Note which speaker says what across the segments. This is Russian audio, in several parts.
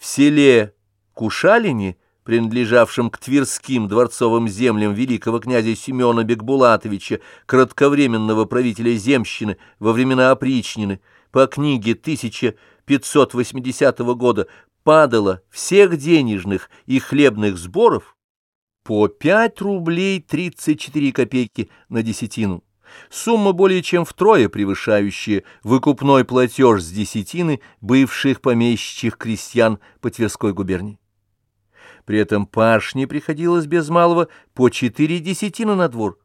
Speaker 1: В селе Кушалине, принадлежавшем к Тверским дворцовым землям великого князя Семена Бекбулатовича, кратковременного правителя земщины во времена опричнины, по книге 1580 года падало всех денежных и хлебных сборов по 5 рублей 34 копейки на десятину. Сумма более чем втрое превышающая выкупной платеж с десятины бывших помещичьих крестьян по Тверской губернии. При этом пашне приходилось без малого по четыре десятины на двор.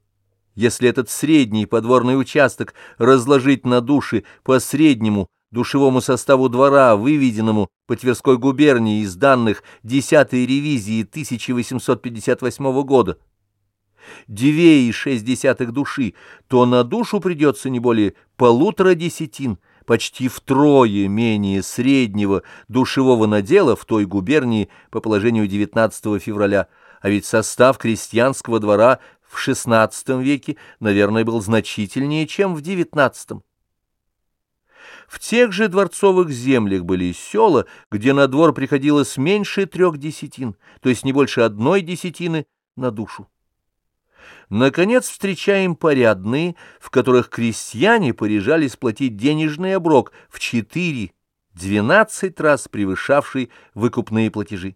Speaker 1: Если этот средний подворный участок разложить на души по среднему душевому составу двора, выведенному по Тверской губернии из данных 10-й ревизии 1858 года, две и шесть десятых души, то на душу придется не более полутора десятин, почти втрое менее среднего душевого надела в той губернии по положению 19 февраля, а ведь состав крестьянского двора в XVI веке, наверное, был значительнее, чем в XIX. В тех же дворцовых землях были села, где на двор приходилось меньше трех десятин, то есть не больше одной десятины на душу. Наконец встречаем порядные, в которых крестьяне порежались платить денежный оброк в 4-12 раз превышавший выкупные платежи.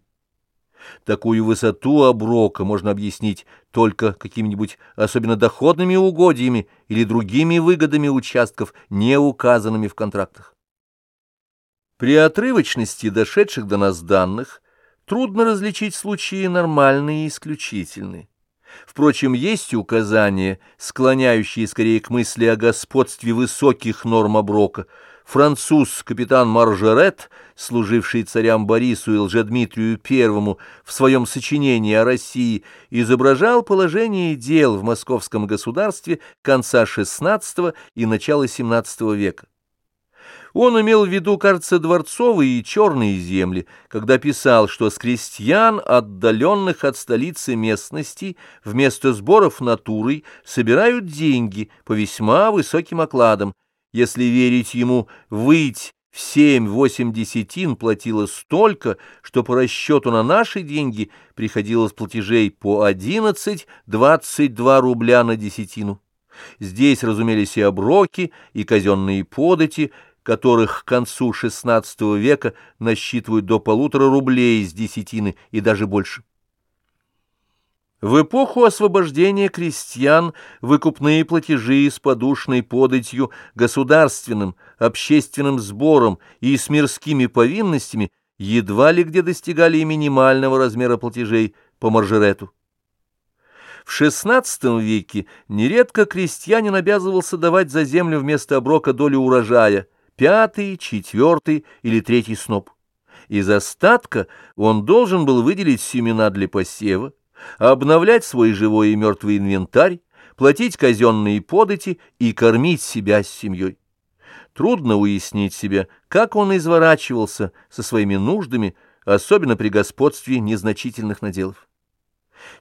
Speaker 1: Такую высоту оброка можно объяснить только какими-нибудь особенно доходными угодьями или другими выгодами участков, не указанными в контрактах. При отрывочности дошедших до нас данных трудно различить случаи нормальные и исключительные. Впрочем, есть указания, склоняющие скорее к мысли о господстве высоких норм оброка. Француз капитан Маржерет, служивший царям Борису и Лжедмитрию I в своем сочинении о России, изображал положение дел в московском государстве конца XVI и начала XVII века. Он имел в виду, кажется, дворцовые и черные земли, когда писал, что с крестьян, отдаленных от столицы местностей, вместо сборов натурой собирают деньги по весьма высоким окладам. Если верить ему, выть в семь-восемь десятин платила столько, что по расчету на наши деньги приходилось платежей по одиннадцать-двадцать два рубля на десятину. Здесь разумелись и оброки, и казенные подати, которых к концу XVI века насчитывают до полутора рублей с десятины и даже больше. В эпоху освобождения крестьян выкупные платежи с подушной податью, государственным, общественным сбором и с мирскими повинностями едва ли где достигали и минимального размера платежей по маржерету. В XVI веке нередко крестьянин обязывался давать за землю вместо оброка долю урожая – пятый, четвертый или третий сноп. Из остатка он должен был выделить семена для посева, обновлять свой живой и мертвый инвентарь, платить казенные подати и кормить себя с семьей. Трудно уяснить себе, как он изворачивался со своими нуждами, особенно при господстве незначительных наделов.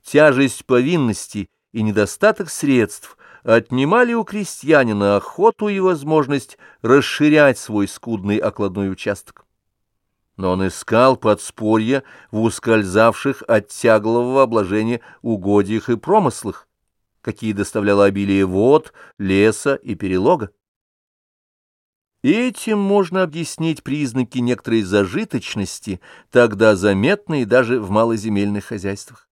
Speaker 1: Тяжесть повинности и недостаток средств отнимали у крестьянина охоту и возможность расширять свой скудный окладной участок. Но он искал подспорья в ускользавших от тяглового обложения угодьях и промыслах, какие доставляло обилие вод, леса и перелога. Этим можно объяснить признаки некоторой зажиточности, тогда заметные даже в малоземельных хозяйствах.